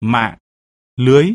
mạng, lưới